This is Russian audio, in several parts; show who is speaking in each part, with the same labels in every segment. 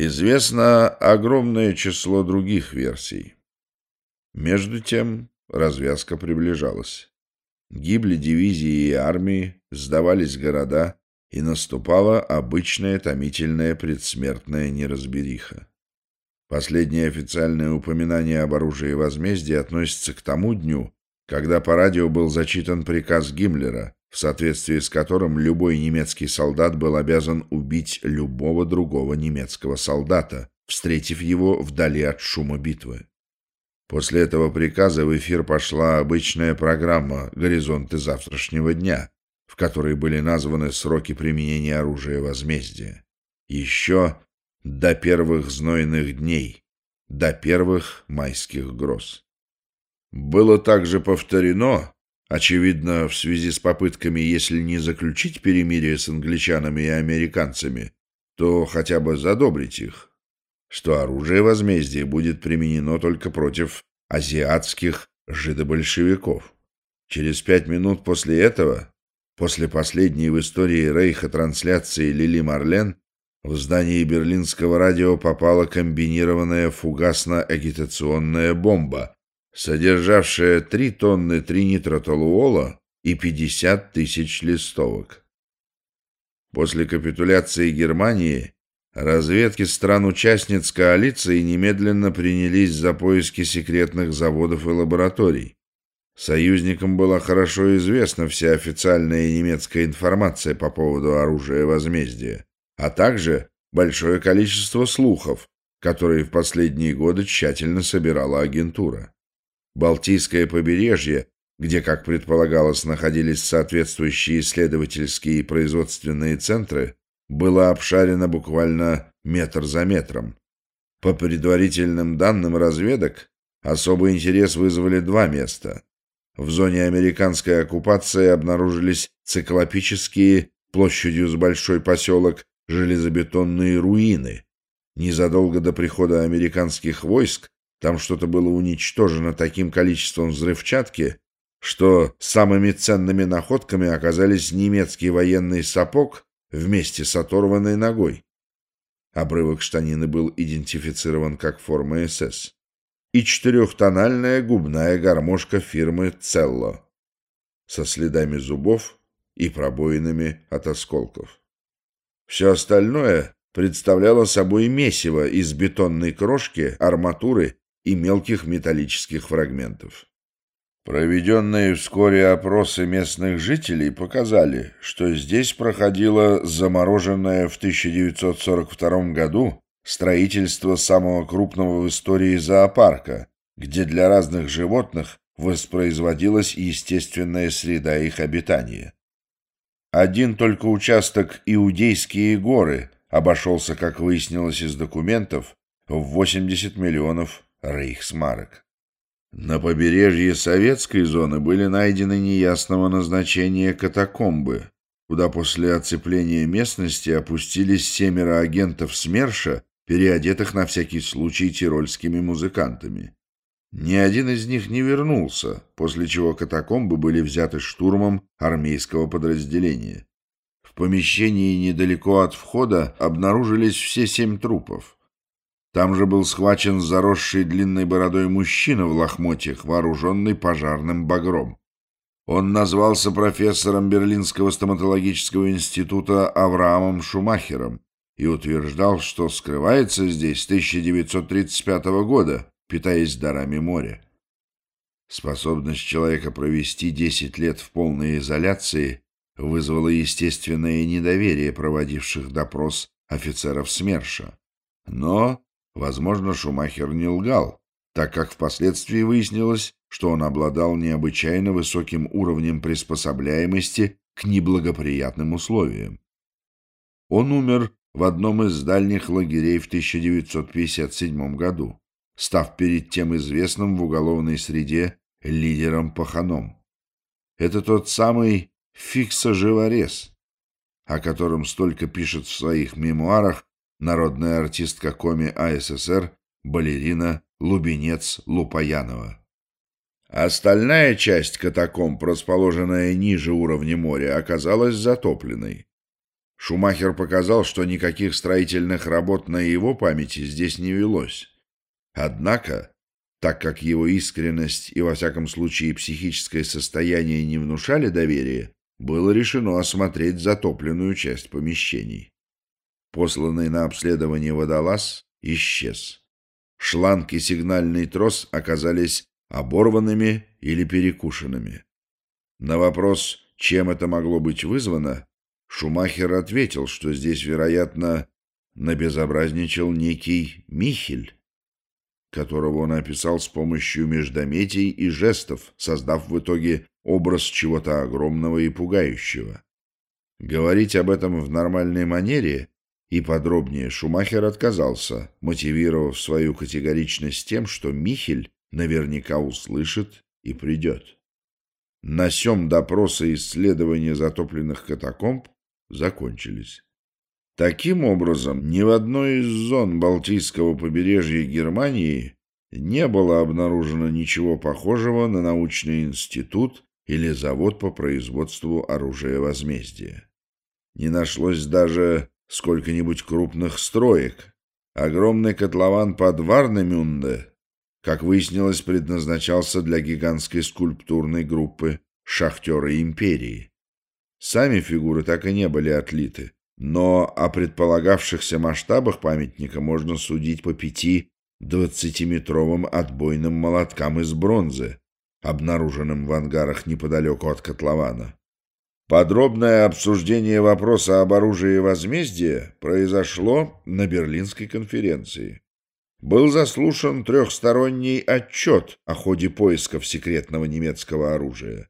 Speaker 1: Известно огромное число других версий. Между тем развязка приближалась. Гибли дивизии и армии, сдавались города, и наступала обычная томительная предсмертная неразбериха. Последнее официальное упоминание об оружии возмездия относится к тому дню, когда по радио был зачитан приказ Гиммлера, в соответствии с которым любой немецкий солдат был обязан убить любого другого немецкого солдата, встретив его вдали от шума битвы. После этого приказа в эфир пошла обычная программа «Горизонты завтрашнего дня», в которой были названы сроки применения оружия возмездия. Еще до первых знойных дней, до первых майских гроз. Было также повторено, очевидно, в связи с попытками, если не заключить перемирие с англичанами и американцами, то хотя бы задобрить их, что оружие возмездия будет применено только против азиатских жидобольшевиков. Через пять минут после этого, после последней в истории Рейха трансляции Лили Марлен, в здании берлинского радио попала комбинированная фугасно-агитационная бомба, содержавшая 3 тонны тринитротолуола и 50 тысяч листовок. После капитуляции Германии разведки стран-участниц коалиции немедленно принялись за поиски секретных заводов и лабораторий. Союзникам была хорошо известна вся официальная немецкая информация по поводу оружия возмездия, а также большое количество слухов, которые в последние годы тщательно собирала агентура. Балтийское побережье, где, как предполагалось, находились соответствующие исследовательские и производственные центры, было обшарено буквально метр за метром. По предварительным данным разведок, особый интерес вызвали два места. В зоне американской оккупации обнаружились циклопические, площадью с большой поселок, железобетонные руины. Незадолго до прихода американских войск там что-то было уничтожено таким количеством взрывчатки, что самыми ценными находками оказались немецкий военный сапог вместе с оторванной ногой. Обрывок штанины был идентифицирован как форма СС. И четырехтональная губная гармошка фирмы «Целло» со следами зубов и пробоинами от осколков. Все остальное представляло собой месиво из бетонной крошки, арматуры и мелких металлических фрагментов. Проведенные вскоре опросы местных жителей показали, что здесь проходило замороженное в 1942 году строительство самого крупного в истории зоопарка, где для разных животных воспроизводилась естественная среда их обитания. Один только участок Иудейские горы обошелся, как выяснилось из документов, в 80 миллионов рейхсмарок. На побережье советской зоны были найдены неясного назначения катакомбы, куда после оцепления местности опустились семеро агентов СМЕРШа, переодетых на всякий случай тирольскими музыкантами. Ни один из них не вернулся, после чего катакомбы были взяты штурмом армейского подразделения. В помещении недалеко от входа обнаружились все семь трупов. Там же был схвачен заросший длинной бородой мужчина в лохмотьях, вооруженный пожарным багром. Он назвался профессором Берлинского стоматологического института Авраамом Шумахером и утверждал, что скрывается здесь с 1935 года, питаясь дарами моря. Способность человека провести 10 лет в полной изоляции вызвала естественное недоверие проводивших допрос офицеров СМЕРШа. Но Возможно, Шумахер не лгал, так как впоследствии выяснилось, что он обладал необычайно высоким уровнем приспособляемости к неблагоприятным условиям. Он умер в одном из дальних лагерей в 1957 году, став перед тем известным в уголовной среде лидером-паханом. Это тот самый Фикса-живорез, о котором столько пишет в своих мемуарах народная артистка коми АССР, балерина Лубенец Лупаянова. Остальная часть катакомб, расположенная ниже уровня моря, оказалась затопленной. Шумахер показал, что никаких строительных работ на его памяти здесь не велось. Однако, так как его искренность и, во всяком случае, психическое состояние не внушали доверия, было решено осмотреть затопленную часть помещений. Посланный на обследование водолаз исчез. Шланг и сигнальный трос оказались оборванными или перекушенными. На вопрос, чем это могло быть вызвано, Шумахер ответил, что здесь, вероятно, набезобразничал некий Михель, которого он описал с помощью междометий и жестов, создав в итоге образ чего-то огромного и пугающего. Говорить об этом в нормальной манере и подробнее Шумахер отказался, мотивировав свою категоричность тем, что Михель наверняка услышит и придет. На сём допросы и исследования затопленных катакомб закончились. Таким образом, ни в одной из зон Балтийского побережья Германии не было обнаружено ничего похожего на научный институт или завод по производству оружия возмездия. Не нашлось даже сколько-нибудь крупных строек. Огромный котлован под Варнемюнде, как выяснилось, предназначался для гигантской скульптурной группы «Шахтеры империи». Сами фигуры так и не были отлиты, но о предполагавшихся масштабах памятника можно судить по пяти двадцатиметровым отбойным молоткам из бронзы, обнаруженным в ангарах неподалеку от котлована. Подробное обсуждение вопроса об оружии возмездия произошло на Берлинской конференции. Был заслушан трехсторонний отчет о ходе поисков секретного немецкого оружия.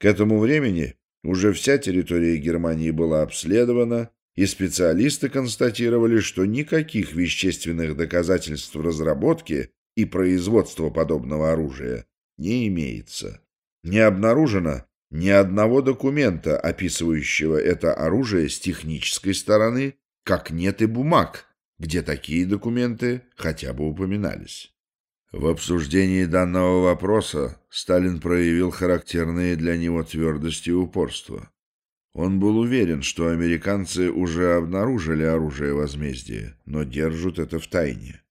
Speaker 1: К этому времени уже вся территория Германии была обследована, и специалисты констатировали, что никаких вещественных доказательств разработки и производства подобного оружия не имеется. Не обнаружено ни одного документа, описывающего это оружие с технической стороны, как нет и бумаг, где такие документы хотя бы упоминались. В обсуждении данного вопроса Сталин проявил характерные для него твердость и упорство. Он был уверен, что американцы уже обнаружили оружие возмездия, но держат это в тайне.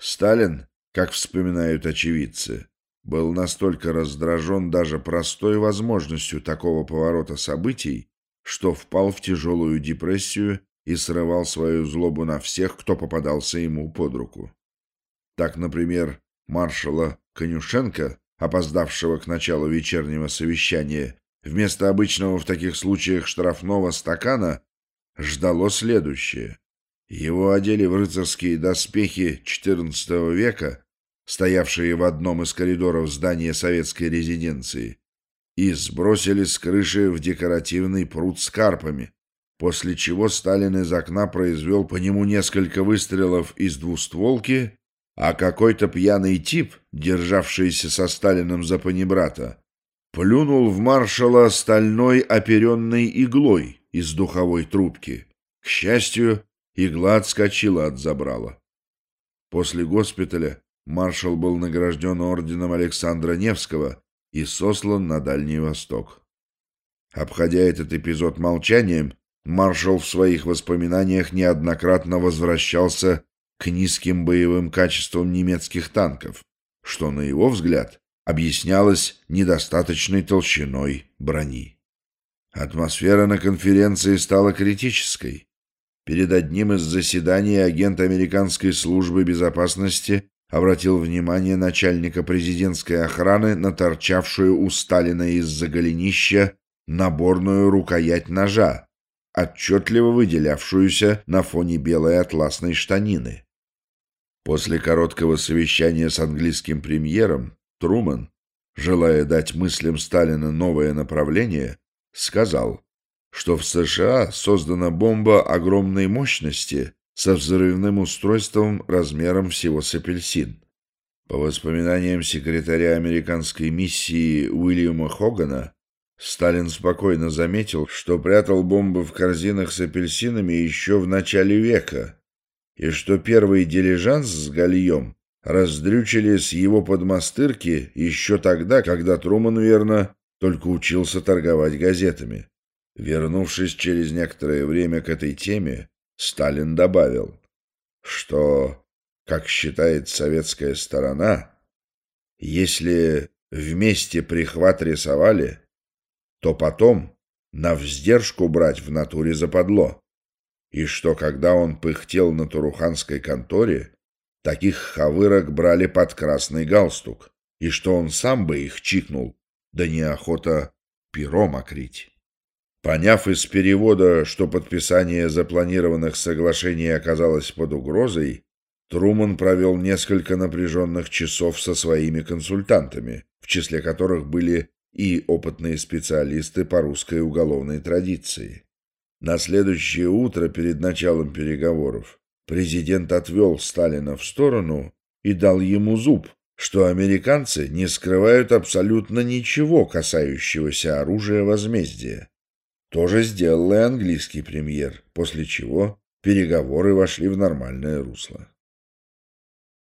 Speaker 1: Сталин, как вспоминают очевидцы, был настолько раздражен даже простой возможностью такого поворота событий, что впал в тяжелую депрессию и срывал свою злобу на всех, кто попадался ему под руку. Так, например, маршала Конюшенко, опоздавшего к началу вечернего совещания, вместо обычного в таких случаях штрафного стакана, ждало следующее. Его одели в рыцарские доспехи XIV века стоявшие в одном из коридоров здания советской резиденции, и сбросили с крыши в декоративный пруд с карпами, после чего Сталин из окна произвел по нему несколько выстрелов из двустволки, а какой-то пьяный тип, державшийся со Сталиным за панибрата, плюнул в маршала стальной оперенной иглой из духовой трубки. К счастью, игла отскочила от забрала. После госпиталя маршал был награжден орденом Александра Невского и сослан на Дальний Восток. Обходя этот эпизод молчанием, маршал в своих воспоминаниях неоднократно возвращался к низким боевым качествам немецких танков, что, на его взгляд, объяснялось недостаточной толщиной брони. Атмосфера на конференции стала критической. Перед одним из заседаний агент американской службы безопасности обратил внимание начальника президентской охраны на торчавшую у Сталина из-за голенища наборную рукоять ножа, отчетливо выделявшуюся на фоне белой атласной штанины. После короткого совещания с английским премьером Труман, желая дать мыслям Сталина новое направление, сказал, что в США создана бомба огромной мощности, со взрывным устройством размером всего с апельсин. По воспоминаниям секретаря американской миссии Уильяма Хогана, Сталин спокойно заметил, что прятал бомбы в корзинах с апельсинами еще в начале века, и что первый дилижанс с гальем раздрючили с его подмастырки еще тогда, когда Труман, верно, только учился торговать газетами. Вернувшись через некоторое время к этой теме, Сталин добавил, что, как считает советская сторона, если вместе прихват рисовали, то потом на вздержку брать в натуре западло, и что, когда он пыхтел на Туруханской конторе, таких хавырок брали под красный галстук, и что он сам бы их чикнул, да неохота пером окрить. Поняв из перевода, что подписание запланированных соглашений оказалось под угрозой, Труман провел несколько напряженных часов со своими консультантами, в числе которых были и опытные специалисты по русской уголовной традиции. На следующее утро перед началом переговоров президент отвел Сталина в сторону и дал ему зуб, что американцы не скрывают абсолютно ничего, касающегося оружия возмездия. То же сделал и английский премьер, после чего переговоры вошли в нормальное русло.